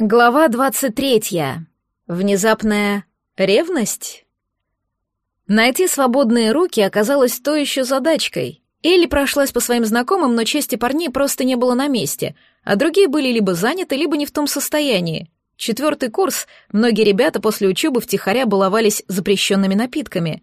Глава двадцать третья. Внезапная ревность? Найти свободные руки оказалось то еще задачкой. Элли прошлась по своим знакомым, но чести парней просто не было на месте, а другие были либо заняты, либо не в том состоянии. Четвертый курс, многие ребята после учебы втихаря баловались запрещенными напитками.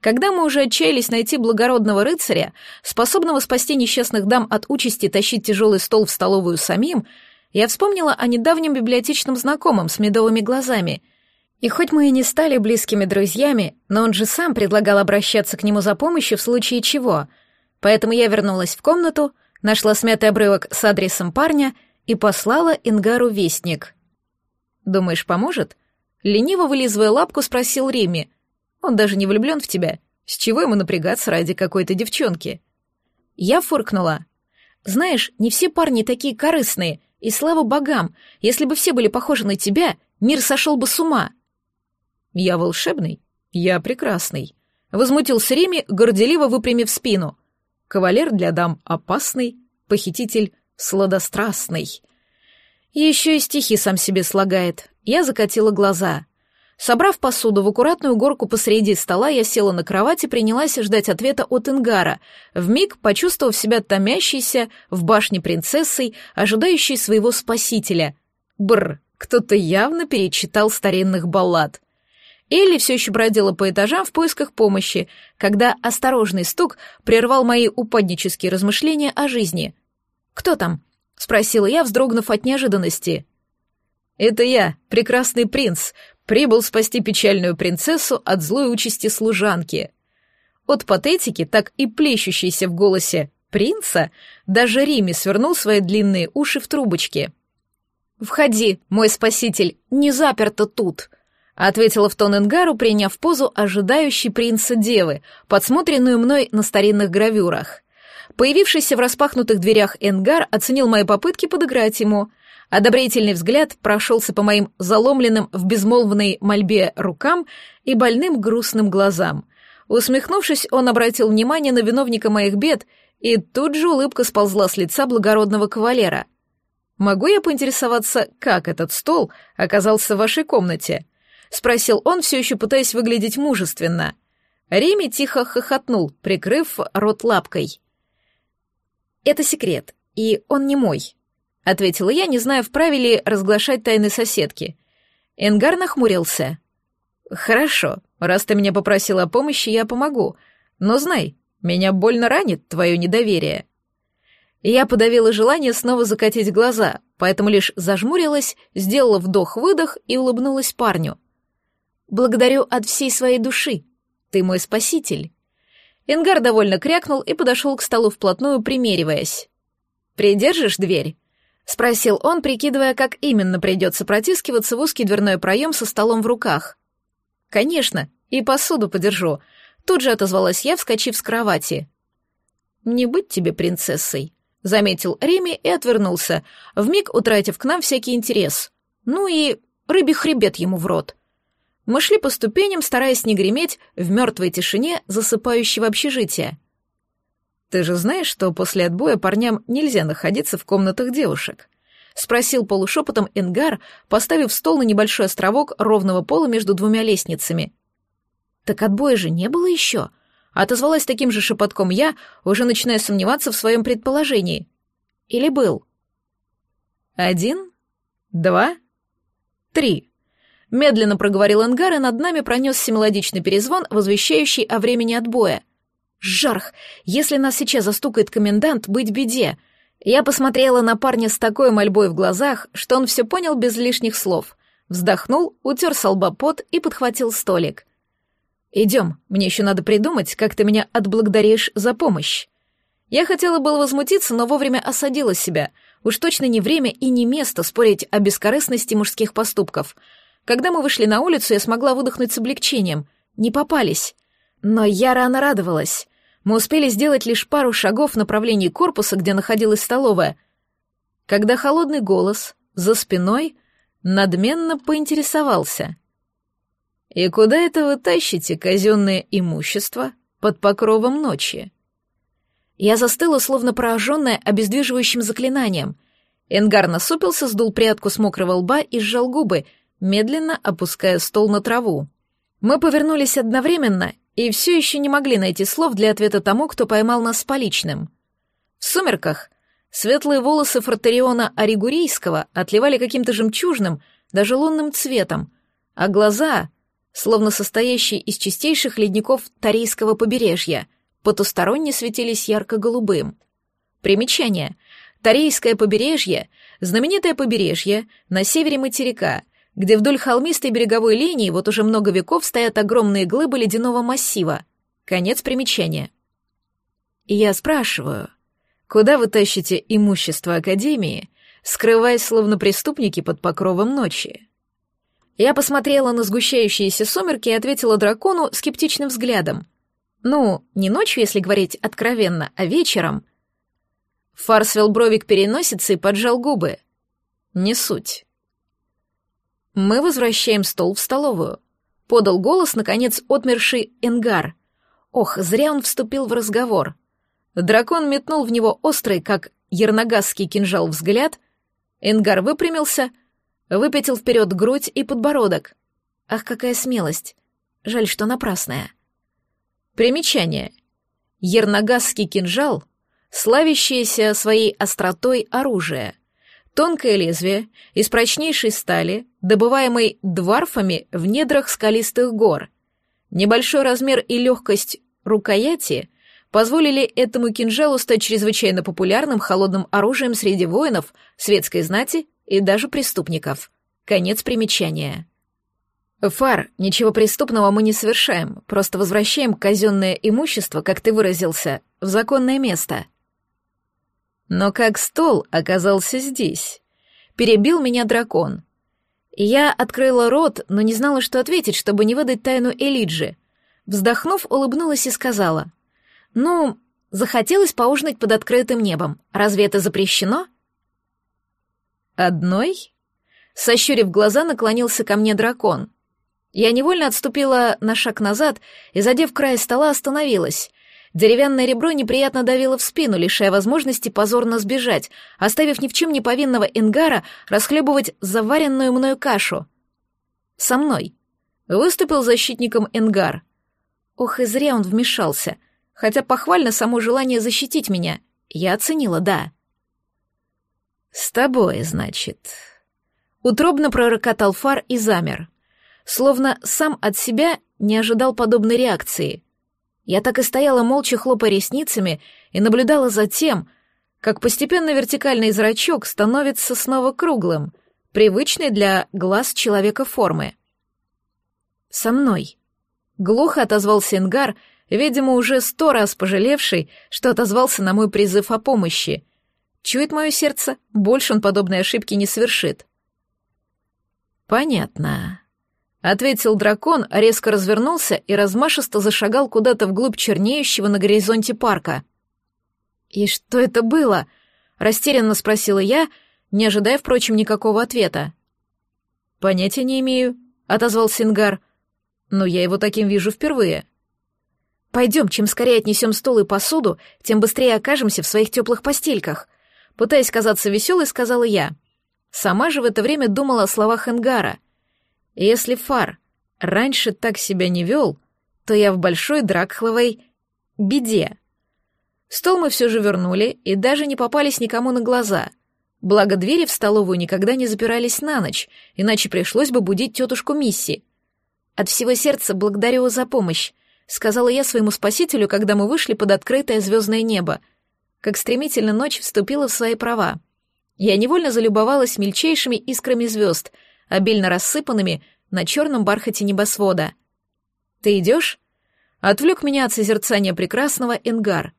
Когда мы уже отчаялись найти благородного рыцаря, способного спасти несчастных дам от участи тащить тяжелый стол в столовую самим, я вспомнила о недавнем библиотечном знакомом с медовыми глазами. И хоть мы и не стали близкими друзьями, но он же сам предлагал обращаться к нему за помощью в случае чего. Поэтому я вернулась в комнату, нашла смятый обрывок с адресом парня и послала Ингару вестник. «Думаешь, поможет?» Лениво вылизывая лапку, спросил Римми. «Он даже не влюблен в тебя. С чего ему напрягаться ради какой-то девчонки?» Я фыркнула. «Знаешь, не все парни такие корыстные, и слава богам, если бы все были похожи на тебя, мир сошел бы с ума. Я волшебный, я прекрасный. Возмутился Реми, горделиво выпрямив спину. Кавалер для дам опасный, похититель сладострастный. Еще и стихи сам себе слагает. Я закатила глаза. Собрав посуду в аккуратную горку посреди стола, я села на кровать и принялась ждать ответа от Ингара, вмиг почувствовав себя томящейся в башне принцессой, ожидающей своего спасителя. Бр, кто-то явно перечитал старинных баллад. Элли все еще бродила по этажам в поисках помощи, когда осторожный стук прервал мои упаднические размышления о жизни. «Кто там?» — спросила я, вздрогнув от неожиданности. «Это я, прекрасный принц, прибыл спасти печальную принцессу от злой участи служанки. От патетики, так и плещущейся в голосе принца, даже Рими свернул свои длинные уши в трубочки. «Входи, мой спаситель, не заперто тут», — ответила в тон Энгару, приняв позу ожидающей принца девы, подсмотренную мной на старинных гравюрах. Появившийся в распахнутых дверях Энгар оценил мои попытки подыграть ему — Одобрительный взгляд прошелся по моим заломленным в безмолвной мольбе рукам и больным грустным глазам. Усмехнувшись, он обратил внимание на виновника моих бед, и тут же улыбка сползла с лица благородного кавалера. «Могу я поинтересоваться, как этот стол оказался в вашей комнате?» — спросил он, все еще пытаясь выглядеть мужественно. Реми тихо хохотнул, прикрыв рот лапкой. «Это секрет, и он не мой», — ответила я, не зная, вправе ли разглашать тайны соседки. Энгар нахмурился. «Хорошо, раз ты меня попросила о помощи, я помогу. Но знай, меня больно ранит твое недоверие». Я подавила желание снова закатить глаза, поэтому лишь зажмурилась, сделала вдох-выдох и улыбнулась парню. «Благодарю от всей своей души. Ты мой спаситель». Энгар довольно крякнул и подошел к столу вплотную, примериваясь. «Придержишь дверь?» — спросил он, прикидывая, как именно придется протискиваться в узкий дверной проем со столом в руках. «Конечно, и посуду подержу», — тут же отозвалась я, вскочив с кровати. «Не быть тебе принцессой», — заметил Реми и отвернулся, вмиг утратив к нам всякий интерес. Ну и рыбий хребет ему в рот. Мы шли по ступеням, стараясь не греметь в мертвой тишине засыпающего общежития. «Ты же знаешь, что после отбоя парням нельзя находиться в комнатах девушек?» — спросил полушепотом Энгар, поставив стол на небольшой островок ровного пола между двумя лестницами. «Так отбоя же не было еще?» — отозвалась таким же шепотком я, уже начиная сомневаться в своем предположении. «Или был?» «Один, два, три», — медленно проговорил Энгар, и над нами пронесся мелодичный перезвон, возвещающий о времени отбоя — Жарх! Если нас сейчас застукает комендант, быть беде. Я посмотрела на парня с такой мольбой в глазах, что он все понял без лишних слов. Вздохнул, утер с и подхватил столик. «Идем, мне еще надо придумать, как ты меня отблагодаришь за помощь». Я хотела было возмутиться, но вовремя осадила себя. Уж точно не время и не место спорить о бескорыстности мужских поступков. Когда мы вышли на улицу, я смогла выдохнуть с облегчением. Не попались. Но я рано радовалась. Мы успели сделать лишь пару шагов в направлении корпуса, где находилась столовая, когда холодный голос за спиной надменно поинтересовался. «И куда это вы тащите казенное имущество под покровом ночи?» Я застыла, словно пораженная обездвиживающим заклинанием. Энгар насупился, сдул прядку с мокрого лба и сжал губы, медленно опуская стол на траву. Мы повернулись одновременно и все еще не могли найти слов для ответа тому, кто поймал нас с поличным. В сумерках светлые волосы фортериона Оригурийского отливали каким-то жемчужным, даже лунным цветом, а глаза, словно состоящие из чистейших ледников Тарийского побережья, потусторонне светились ярко-голубым. Примечание. Тарейское побережье — знаменитое побережье на севере материка, где вдоль холмистой береговой линии вот уже много веков стоят огромные глыбы ледяного массива. Конец примечания. Я спрашиваю, куда вы тащите имущество Академии, скрываясь словно преступники под покровом ночи? Я посмотрела на сгущающиеся сумерки и ответила дракону скептичным взглядом. Ну, не ночью, если говорить откровенно, а вечером. Фар свел бровик переносицы и поджал губы. Не суть. Мы возвращаем стол в столовую. Подал голос, наконец, отмерший Энгар. Ох, зря он вступил в разговор. Дракон метнул в него острый, как ерногасский кинжал, взгляд. Энгар выпрямился, выпятил вперед грудь и подбородок. Ах, какая смелость! Жаль, что напрасная. Примечание. Ерногасский кинжал — славящееся своей остротой оружие. Тонкое лезвие из прочнейшей стали, добываемой дварфами в недрах скалистых гор. Небольшой размер и легкость рукояти позволили этому кинжалу стать чрезвычайно популярным холодным оружием среди воинов, светской знати и даже преступников. Конец примечания. Фар, ничего преступного мы не совершаем, просто возвращаем казенное имущество, как ты выразился, в законное место. Но как стол оказался здесь? Перебил меня дракон. Я открыла рот, но не знала, что ответить, чтобы не выдать тайну Элиджи. Вздохнув, улыбнулась и сказала. «Ну, захотелось поужинать под открытым небом. Разве это запрещено?» «Одной?» Сощурив глаза, наклонился ко мне дракон. Я невольно отступила на шаг назад и, задев край стола, остановилась. Деревянное ребро неприятно давило в спину, лишая возможности позорно сбежать, оставив ни в чем не повинного Энгара расхлебывать заваренную мною кашу. Со мной. Выступил защитником Энгар. Ох, и зря он вмешался. Хотя похвально само желание защитить меня. Я оценила, да. «С тобой, значит». Утробно пророкотал фар и замер. Словно сам от себя не ожидал подобной реакции. Я так и стояла молча, хлопая ресницами, и наблюдала за тем, как постепенно вертикальный зрачок становится снова круглым, привычной для глаз человека формы. «Со мной», — глухо отозвался Ингар, видимо, уже сто раз пожалевший, что отозвался на мой призыв о помощи — Чует мое сердце, больше он подобной ошибки не совершит. «Понятно», — ответил дракон, резко развернулся и размашисто зашагал куда-то вглубь чернеющего на горизонте парка. «И что это было?» — растерянно спросила я, не ожидая, впрочем, никакого ответа. «Понятия не имею», — отозвал Сингар. «Но я его таким вижу впервые». «Пойдем, чем скорее отнесем стол и посуду, тем быстрее окажемся в своих теплых постельках», Пытаясь казаться веселой, сказала я. Сама же в это время думала о словах Если Фар раньше так себя не вел, то я в большой дракхловой беде. Стол мы все же вернули и даже не попались никому на глаза. Благо двери в столовую никогда не запирались на ночь, иначе пришлось бы будить тетушку Мисси. От всего сердца благодарю за помощь, сказала я своему спасителю, когда мы вышли под открытое звездное небо — как стремительно ночь вступила в свои права. Я невольно залюбовалась мельчайшими искрами звезд, обильно рассыпанными на черном бархате небосвода. «Ты идешь?» Отвлек меня от созерцания прекрасного Энгар.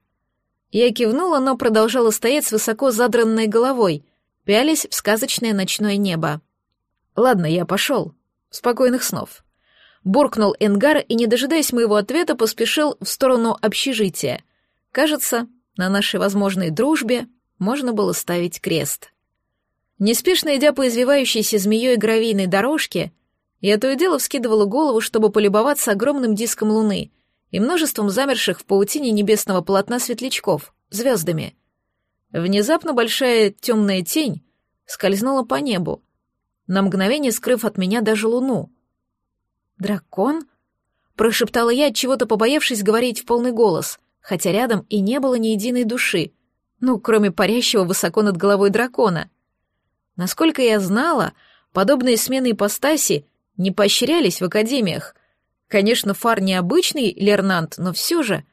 Я кивнула, но продолжала стоять с высоко задранной головой, пялись в сказочное ночное небо. «Ладно, я пошел. Спокойных снов». Буркнул Энгар и, не дожидаясь моего ответа, поспешил в сторону общежития. Кажется, на нашей возможной дружбе можно было ставить крест. Неспешно идя по извивающейся змеей гравийной дорожке, я то и дело вскидывала голову, чтобы полюбоваться огромным диском луны и множеством замерших в паутине небесного полотна светлячков, звездами. Внезапно большая темная тень скользнула по небу, на мгновение скрыв от меня даже луну. «Дракон?» — прошептала я, от чего-то побоявшись говорить в полный голос, хотя рядом и не было ни единой души, ну, кроме парящего высоко над головой дракона. Насколько я знала, подобные смены ипостаси не поощрялись в академиях. Конечно, Фар необычный Лернант, но все же...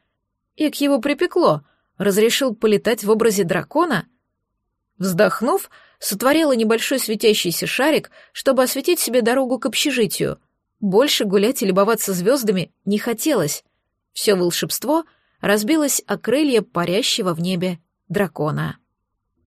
И к его припекло, разрешил полетать в образе дракона. Вздохнув, сотворила небольшой светящийся шарик, чтобы осветить себе дорогу к общежитию. Больше гулять и любоваться звездами не хотелось. Все волшебство разбилось о крылья парящего в небе дракона.